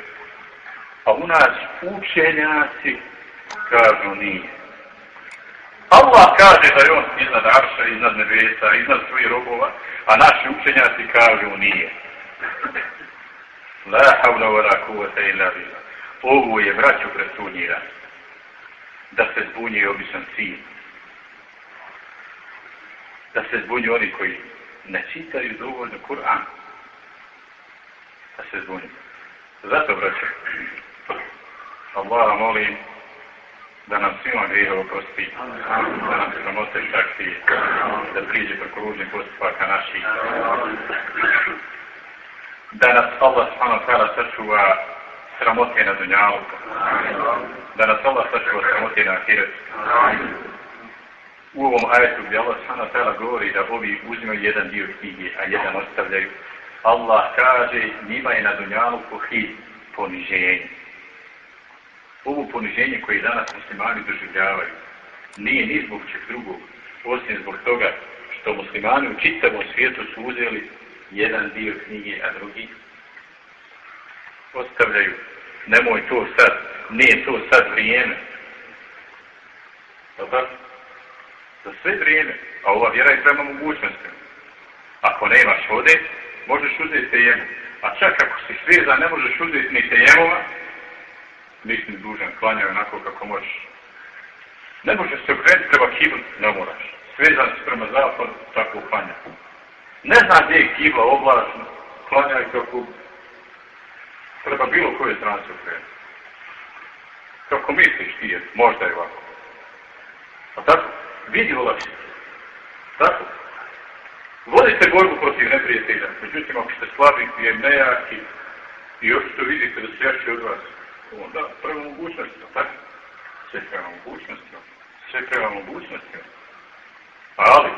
A: A u nas učenjaci kažu nije. Allah kaže da je on iznad Arša, iznad nebesa, iznad svojih robova, a naši učenjaci kažu nije. La havla wa kuvata illa billah ovo je vraću presunjira. da se zbunje običan sin. Da se zbunju oni koji ne čitaju dovoljno Kur'an. Da se zbunju. Zato, braće, Allah molim da nam svima grijeha oprosti, da nam se namote šakti, da priđe preko ružnih postupaka naših, da nas Allah s.a. sačuva sramote na dunjalu. Da nas Allah sačuva sramote na ahiret. U ovom ajetu gdje Allah sana tela govori da ovi uzimaju jedan dio knjige, a jedan ostavljaju. Allah kaže njima je na dunjalu pohid poniženje. Ovo poniženje koje danas muslimani doživljavaju nije ni zbog čeg drugog, osim zbog toga što muslimani u čitavom svijetu su uzeli jedan dio knjige, a drugi ostavljaju. Nemoj to sad, nije to sad vrijeme. Dobro? Za sve vrijeme. A ova vjera je prema mogućnostima. Ako nemaš vode, možeš uzeti tejemu. A čak ako si svezan, ne možeš uzeti ni tejemova, nisi dužan, klanjaj onako kako možeš. Ne možeš se okrenuti prema kiblu, ne moraš. Svezan si prema zapadu, tako klanjaj. Ne zna gdje je kibla oblačna, klanjaj kako treba bilo koje strane se okrenuti. Kako misliš ti je, možda je ovako. A tako, vidi olakšice. Tako. Vodite borbu protiv neprijatelja. Međutim, ako ste slabi i nejaki i još što vidite da se jači od vas, onda prema mogućnostima, tako? Sve prema mogućnostima. Sve prema mogućnostima. Ali,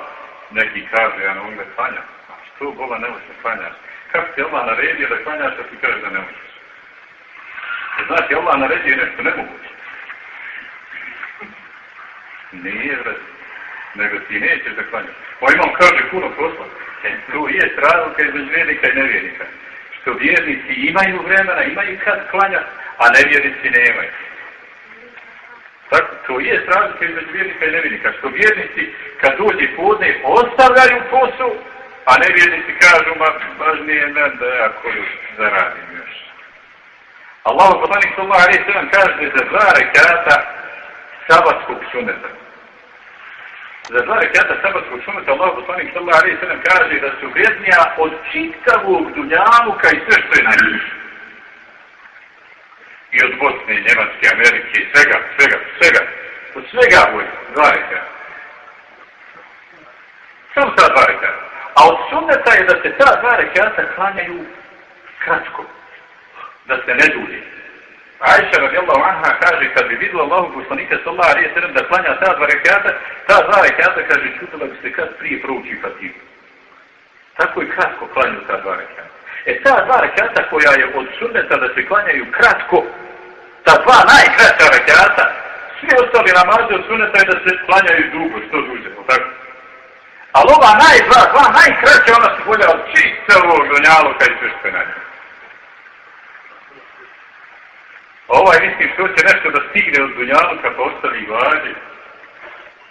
A: neki kaže, ja ne mogu da klanjam. A što Boga ne može klanjati? Kako ti Allah naredio da klanjaš, a ti kaže da ne možeš? Znači, Allah naredio nešto nemoguće. Nije, vred. Nego ti neće da klanjaš. Pa imam, kaže, puno posla. E, tu je razlika između vjernika i nevjernika. Što vjernici imaju vremena, imaju kad klanjati, a nevjernici nemaju. Tako, to je razlika između vjernika i nevjernika. Što vjernici, kad dođe podne, ostavljaju posao, a nevjernici kažu, ma, važnije men da ja koju zaradim još. Allah, poslanik sallallahu alaihi sallam, kaže za dva rekata sabatskog suneta. Za dva rekata sabatskog suneta, Allah, poslanik sallallahu alaihi sallam, kaže da su vrednija od čitavog dunjavuka i sve što je na i od Bosne, Njemačke, Amerike, svega, svega, svega. Od svega bolje, dva reka. Samo ta dva reka. A od sunneta je da se ta dva rekata klanjaju kratko. Da se ne dulje. Ajša radijallahu anha kaže kad bi vidjela Allahu poslanika sallallahu alaihi sallam da klanja ta dva rekata, ta dva rekata kaže čutila bi se kad prije prouči fatihu. Tako je kratko klanju ta dva rekata. E ta dva rekata koja je od sunneta da se klanjaju kratko, ta dva najkraća rekata, svi ostali namaze od suneta je da se klanjaju dugo, što duže, tako? Ali ova najdva, dva najkraća, ona se bolja od čitavog donjaloka i sve što je na njoj. Ovaj mislim što će nešto da stigne od dunjaluka pa ostavi vađi.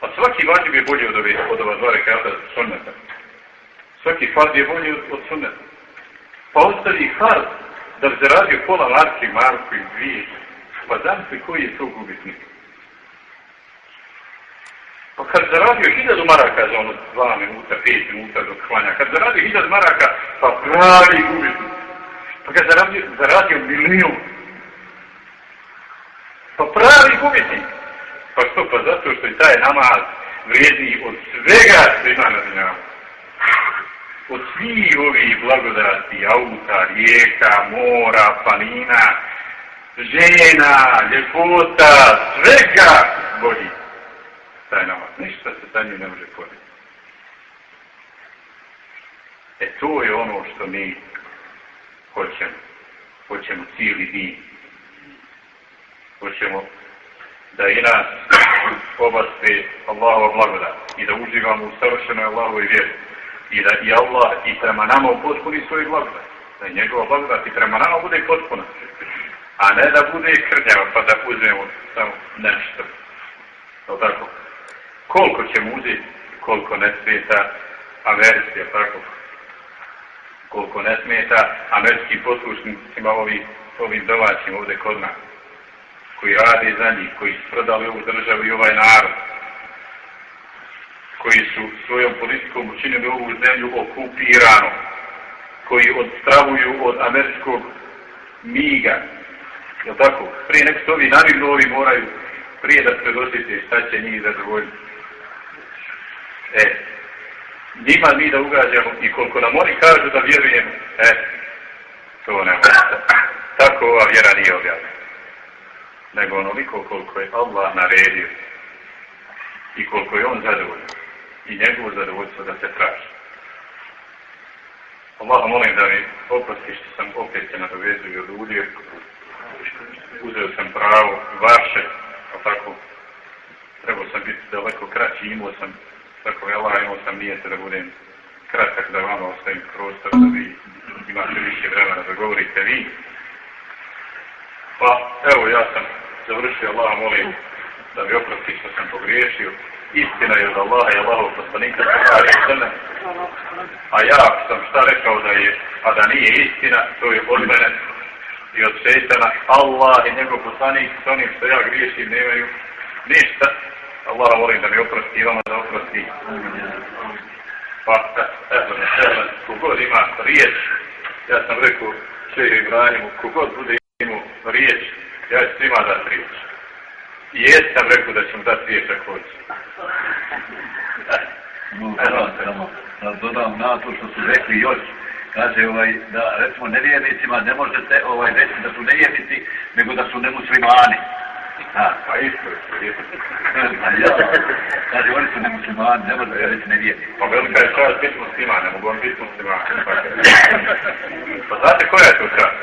A: A svaki vađi je bolji od, ove, od ova dva rekata sunneta. Svaki fard je bolji od, od sunneta. Pa ostavi fard da bi zaradio pola marki, marku i dvije. Pa znam se koji je to gubitnik. Pa kad zaradio hiljadu maraka za ono dva minuta, pet minuta dok klanja, kad zaradio hiljadu maraka, pa pravi gubitnik. Pa kad zaradio, zaradio milijun, pa pravi gubitnik. Pa što? Pa zato što je taj namaz vrijedniji od svega što ima na dunjavu. Od svih ovih blagodati, auta, rijeka, mora, planina, žena, ljepota, svega bolji. Taj namaz. Ništa se sa njim ne može poditi. E to je ono što mi hoćemo. Hoćemo cijeli din. Hoćemo da i nas obaspe Allahova blagodat i da uživamo u savršenoj Allahovoj vjeri i da i Allah i prema nama upotpuni svoj blagodat. Da njegova blagodat i prema nama bude potpuna a ne da bude krnjava pa da uzmemo samo nešto. To tako. Koliko ćemo uzeti, koliko ne smeta Americi, tako? Koliko ne smeta američkim poslušnicima ovi, ovim domaćim ovde kod nas, koji rade za njih, koji su prodali ovu državu i ovaj narod, koji su svojom politikom učinili ovu zemlju okupirano, koji odstravuju od američkog miga, Jel tako? Prije nek se ovi navignu, ovi moraju prije da predosite šta će njih zadovoljiti. E, njima mi da ugađamo i koliko nam oni kažu da vjerujemo, e, to ne Tako ova vjera nije objavljena. Nego onoliko koliko je Allah naredio i koliko je on zadovoljan i njegovo zadovoljstvo da se traži. Allah molim da mi oprosti što sam opet se nadovezio i odudio uzeo sam pravo vaše, a tako, trebao sam biti daleko kraći, imao sam, tako je Allah, imao sam nijete da budem kratak, da vama ostavim prostor, da vi imate više vremena da govorite vi. Pa, evo, ja sam završio, Allah, molim da mi oprosti što sam pogriješio. Istina je od Allaha i Allahov poslanika, a ja sam šta rekao da je, a da nije istina, to je od mene, i od šeitana, Allah i njegov poslanik s onim što ja griješim nemaju ništa. Allah volim da mi oprosti i vama da oprosti. Pa, evo, evo, kogod ima riječ, ja sam rekao še Ibrahimu, kogod bude imao riječ, ja ću svima dati riječ. I jesam rekao da ću mu dati riječ ako hoće. Evo,
B: da dodam na to što su rekli još, kaže ovaj, da recimo nevjernicima ne možete ovaj, reći da su nevjernici, nego da su nemuslimani.
A: Ha. Pa isto je.
B: Kaže, oni su nemuslimani, ne možete reći nevjernici.
A: Pa velika je čast biti musliman, ne mogu vam biti musliman. Pa znate koja je to čast?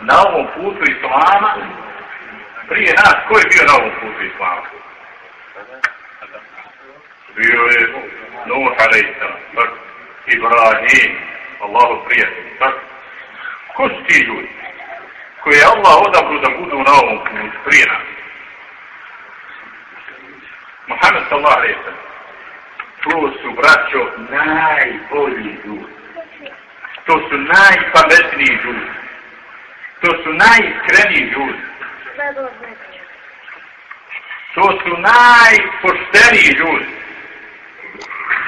A: Na ovom putu islama, prije nas, ko je bio na ovom putu islama? Bio je Nuh alaihissalam, Ibrahim, Allahu prijatelji, tako? Ko su ti ljudi? Koji je Allah odabru da budu na ovom putu prije nas? Muhammed sallallahu alaihi sallam. To su, braćo, najbolji ljudi. To su najpametniji ljudi. To su najiskreniji ljudi. To su najpošteniji ljudi.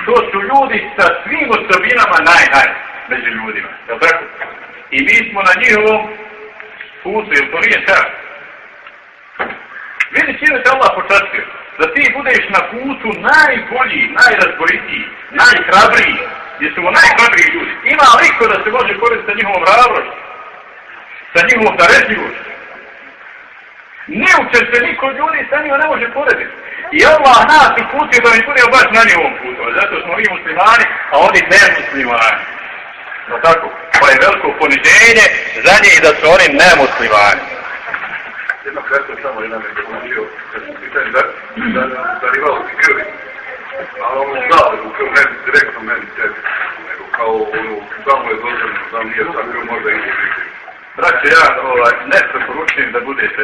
A: To su ljudi sa svim osobinama naj, naj među ljudima. Je tako? I mi smo na njihovom putu, jer to nije čak. Vidi čime te Allah počastio. Da ti budeš na putu najbolji, najrazboritiji, najhrabriji. Gdje su najhrabriji ljudi. Ima liko da se može koristiti sa njihovom hrabrošću. Sa njihovom daretljivošću. Ne učer se niko ljudi sa njima ne može porediti. I Allah nas uputio da mi budemo baš na njihovom putu. Zato smo mi muslimani, a oni ne muslimani. No tako, pa je veliko poniženje za njih da su oni nemuslimani.
C: Jedno kratko samo jedan je učio, kad su pitanje da, da, da rivalo krvi. A ono znao u krv ne direktno meni tebi, nego kao ono, samo je da mi nije sa možda i.
A: Braće, ja ovaj, ne preporučujem da budete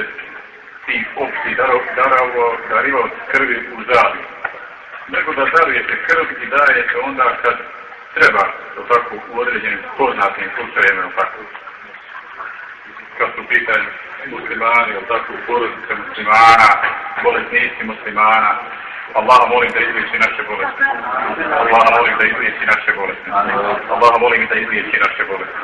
A: ti opći daravo, darivao krvi u žali. Nego da darujete krv i dajete onda kad treba, to tako, u određenim poznatim slučajima, tako. Kad su pitanje muslimani, ili tako, porodice muslimana, bolesnici muslimana, Allah molim da izliječi naše bolesti. Allah molim da izliječi naše bolesti. Allah molim da izliječi naše bolesti.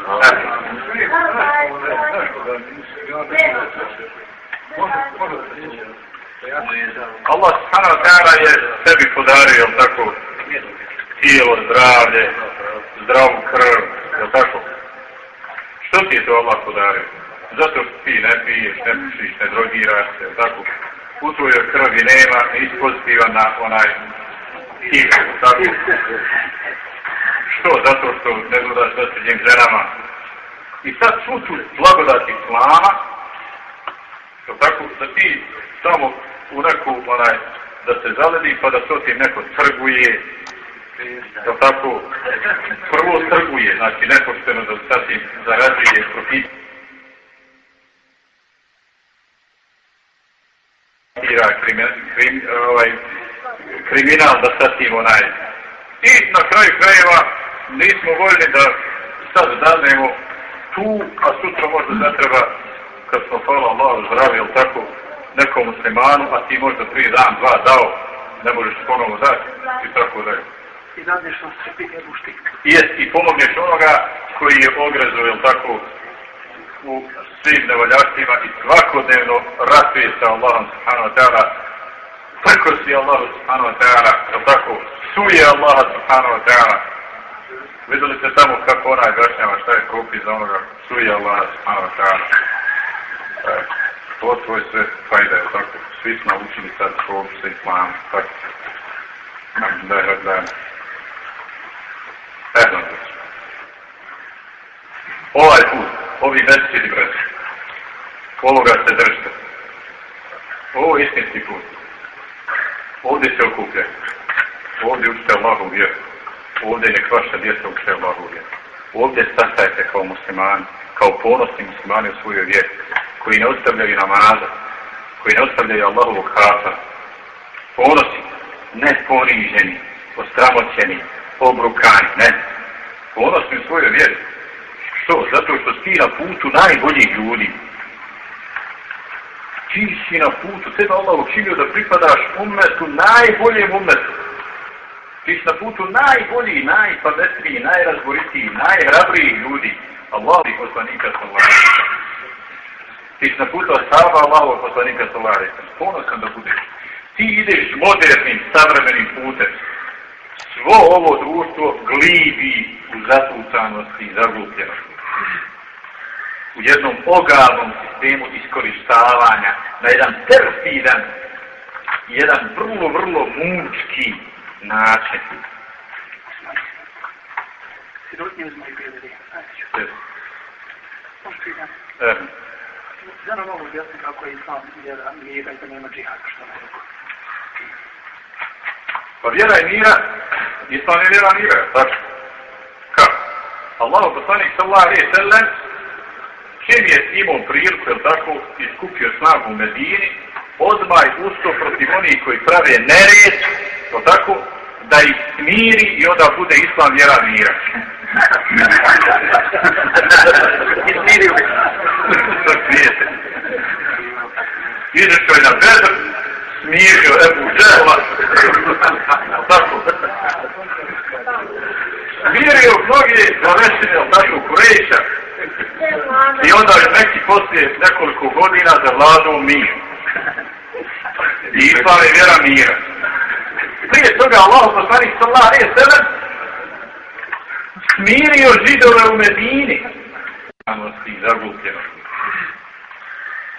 A: Allah subhanahu wa ta'ala je sebi podario, tako, tijelo, zdravlje, zdravu krv, je tako? Što ti je to Allah podario? Zato što ti ne piješ, ne pušiš, ne drogiraš se, tako? U tvojoj krvi nema, nisi pozitivan na onaj HIV, tako? Što? Zato što ne gledaš sa srednjim ženama. I sad svu tu blagodati slama, je tako, da ti samo u neku, onaj, da se zaledi, pa da to ti neko trguje, da tako, prvo trguje, znači nepošteno da sasvim zarađuje profit. Krimin, krim, ovaj, kriminal da sasvim onaj. I na kraju krajeva nismo voljni da sad dadnemo tu, a sutra možda ne treba, kad smo hvala Allah zdravi, jel tako, nekom muslimanu, a ti možda tri dan, dva dao, ne možeš ponovo dati, i tako da
D: i dadneš na strpi jednu štiku.
A: Jes, i pomogneš onoga koji je ogrezo, jel tako, u svim nevaljaštima i svakodnevno ratuje sa Allahom subhanahu wa ta'ala, prko si Allahu subhanahu wa ta'ala, jel tako, suje Allaha subhanahu wa ta'ala. Vidjeli ste tamo kako ona gašnjava šta je propis za onoga, suje Allaha subhanahu wa ta'ala. E, to tvoj sve fajda, jel tako, svi smo učili sad propise islama, tako. Alhamdulillah, Pardon. Ovaj put, ovi meseci braći, ovoga se držite. Ovo je istinski put. Ovdje se okuplje. Ovdje učite Allahu vjeru. Ovdje nek vaša djeca učite Allahu vjeru. Ovdje sastajte kao muslimani, kao ponosni muslimani u svojoj vjeru, koji ne ostavljaju namaza, koji ne ostavljaju Allahovog hafa. Ponosni, ne poniženi, ostramoćeni, obrukani, ne. Ponosni u svojoj vjeri. Što? Zato što si na putu najboljih ljudi. Ti si na putu, tebe Allah učinio da pripadaš umetu, najboljem umetu. Ti si na putu najbolji, najpametniji, najrazboritiji, najhrabriji ljudi. Allah i poslanika sallallahu Ti si na putu ashaba Allahov poslanika sallahu. Ponosan da budeš. Ti ideš modernim, savremenim putem svo ovo društvo glibi u zatucanosti i zaglupljenosti. U jednom ogalnom sistemu iskoristavanja, na jedan perfidan, jedan vrlo, vrlo mučki način.
D: Prijevedi. Ajde ću. Možete jedan.
A: E,
D: Ja nam mogu objasniti kako je islam vjera mira i da nema džihada, što ne rekao.
A: Pa vjera je mira, islam je vjera mira, tako? Kako? Allahu poslanik sallallahu alaihi sallam, čim je imao priliku, jel tako, iskupio snagu u Medini, odmah usto protiv onih koji prave nered, jel tako, da ih smiri i onda bude islam vjera mira.
D: I smirio bi.
A: Ideš na bedr, smirio Ebu Džehla, tako. Smirio mnogi zavešene, jel tako, Kurejića. I onda je neki poslije nekoliko godina zavladao mir. I ispala je vjera mira. Prije toga Allah poslanik sallallahu alaihi sallam smirio židove u Medini. Znanosti si zaglupljenosti.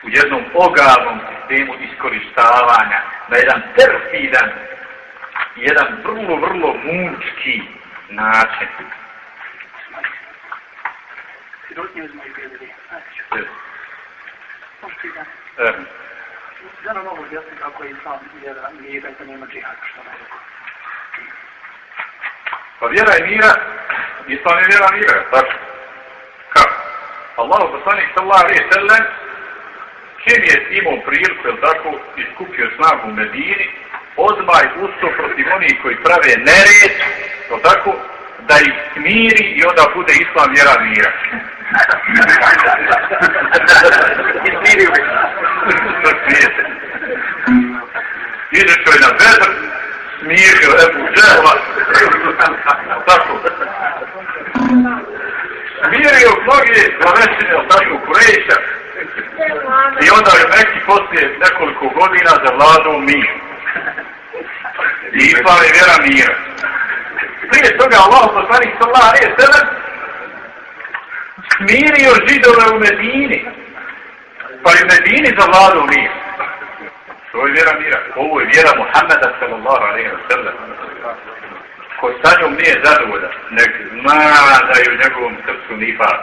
A: U jednom ogavnom sistemu iskoristavanja, na jedan perfidan, jedan vrlo, vrlo mučki način.
D: Svjedotnje uzmaju prijevedi. Ajde ću. Možete jedan.
A: E,
D: Ja nam mogu objasniti kako je islam vjera mira i da nema džihada, što ne rekao.
A: Pa vjera je mira, islam je vjera mira, tako? Kako? Allahu poslanik sallallahu alaihi sallam, čim je imao priliku, jel tako, iskupio snagu u Medini, odmah je usto protiv onih koji prave nered, jel tako, da ih smiri i onda bude islam vjera mira.
D: I smirio bi.
A: To smijete. Ideš joj na bedr, smirio Ebu Džehla, tako. Smirio mnogi zavešene, jel tako, Kurejša, I onda je neki poslije nekoliko godina zavladao mir. I ispala je vjera mira. Prije toga Allah poslanik sallallahu alaihi sallam smirio židove u Medini. Pa je u Medini zavladao mir. To je vjera mira. Ovo je vjera Muhammeda sallallahu alaihi sallam. Ko sa njom nije zadovoljan, nek zna da je u njegovom srcu nifak,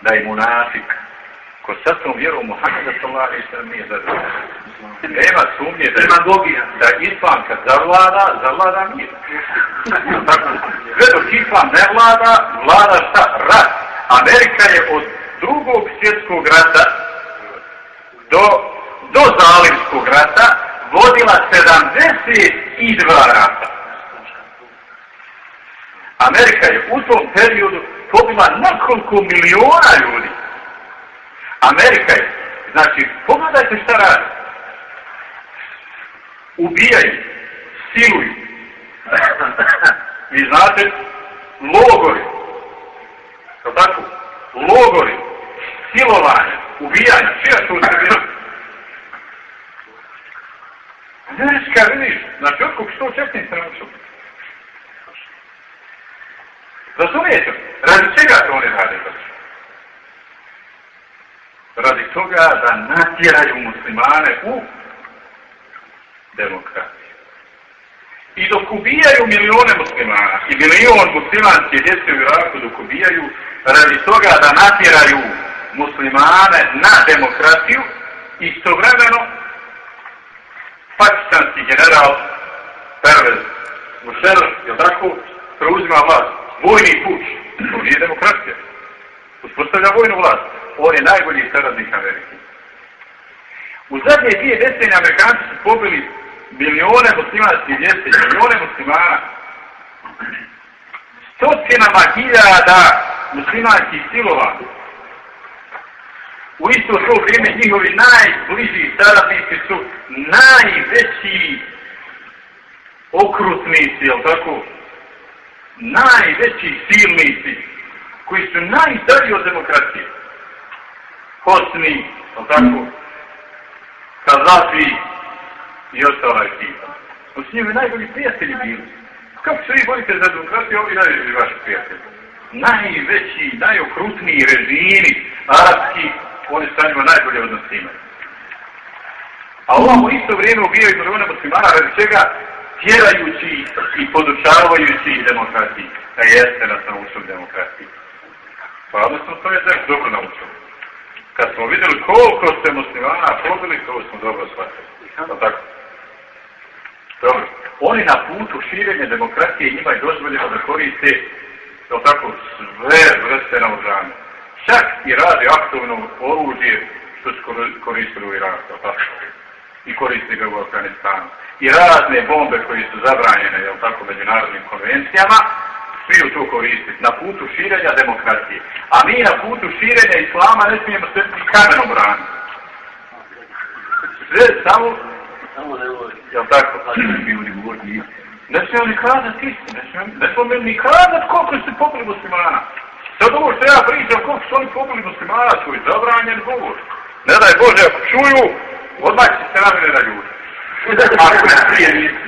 A: da je munafik, ko sa tom vjerom Muhammeda sallallahu alaihi sallam nije zadovoljan. Nema sumnje da,
D: Demagogija.
A: da islam kad zavlada, zavlada mir. Sve dok islam ne vlada, vlada šta? Rat. Amerika je od drugog svjetskog rata do, do zalimskog rata vodila 72 rata. Amerika je u tom periodu pobila nekoliko miliona ljudi. Amerika je, znači, pogledajte šta radi. Ubijaju, siluju. Vi znate, logori. Je li tako? Logori, silovanje, ubijanje, čija su se bilo? Američka, vidiš, znači, otkup što četni se naučili. Razumijete? Radi čega to oni rade? Radi toga da natjeraju muslimane u demokraciju. I dok ubijaju milione muslimana i milion muslimanske djece u Iraku dok ubijaju, radi toga da natjeraju muslimane na demokraciju, istovremeno pakistanski general Pervez Musharraf, je tako, preuzima vlast, vojni puč, to nije demokracija, uspostavlja vojnu vlast, on je najbolji saradnik Amerike. U zadnje dvije decenje Amerikanci su pobili milijone muslimanskih djece, milione muslimana, stotinama hiljada muslimanskih silova. U isto to vrijeme njihovi najbliži saradnici su najveći okrutnici, jel tako? Najveći silnici koji su najstariji od demokracije. Hosni, jel tako? Kazafi i ostala ekipa. U su njimi najbolji prijatelji bili. Kako se vi borite za demokratiju, ovi najveći vaši prijatelji? Najveći, najokrutniji režimi, arabski, oni sa njima najbolje odnosi imaju. A ovo isto vrijeme ubijaju miliona muslimana, radi čega? Tjerajući i podučavajući demokratiji. Da jeste nas naučili demokratiji. Pa odnosno to je znači dobro naučili. Kad smo vidjeli koliko ste muslimana pobili, to smo dobro shvatili. Pa tako. Dobro. Oni na putu širenja demokratije njima je dozvoljeno da koriste to tako sve vrste na užanu. Čak i radi aktivno oružje što su koristili u Iraku. Tako i koristili ga u Afganistanu. I razne bombe koje su zabranjene, jel tako, međunarodnim konvencijama, smiju to koristiti na putu širenja demokratije. A mi na putu širenja islama ne smijemo se kamenom braniti. Sve samo... Jel tako? Ne smijemo ni kazati isti, ne smijemo, ne smijemo ni kazati koliko su pobili muslimana. Sad ovo što ja pričam, koliko su oni pobili muslimana, to je zabranjen govor. Ne daj Bože, ako čuju, Odmah će se namene na ljudi. Ako ne prije nisi.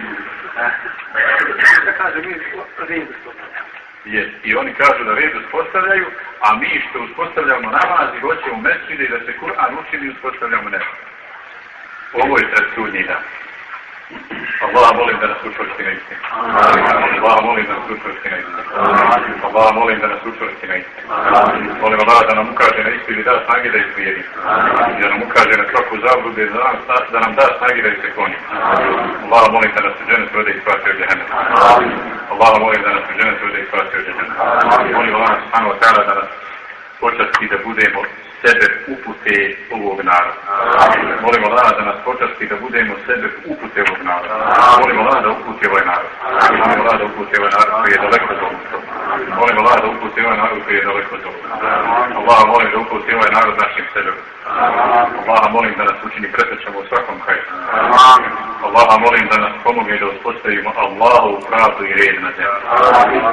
A: Yes. I oni kažu da red uspostavljaju, a mi što uspostavljamo namaz i hoćemo mesčine da se Kur'an učini, uspostavljamo nešto. Ovo je sad sudnji dan. Allah molim da nas učvrsti na istinu. Allah molim da nas učvrsti na istinu. Allah molim da nas učvrsti na istinu. Molim Allah da nam ukaže na istinu i da snage da izvijedi. I da nam ukaže na svaku zablude da nam, da nam da snage da se kloni. Allah molim da nas u žene svode i spasi od jehene. Allah molim da nas u žene svode i spasi od jehene. Molim Allah subhanahu wa ta'ala da nas počasti da budemo sebe upute ovog naroda. Molimo Allah da nas počasti da budemo sebe upute ovog naroda. Molimo Allah da uputi ovaj narod. Molimo Allah da uputi ovaj narod koji je daleko od ovog. Molimo Allah da uputi ovaj narod koji je daleko od ovog. Allah molim da uputi ovaj narod našim sebe. Allah molim da nas učini presrećamo u svakom hajdu. Allah molim da nas pomogne da uspostavimo Allahu pravdu i red na zemlji.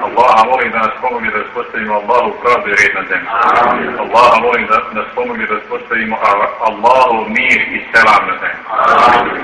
A: Allah molim da nas pomogne da uspostavimo Allahu pravdu i red na zemlji. Allah molim da nas pomogne da uspostavimo Allahu mir i selam na zemlji.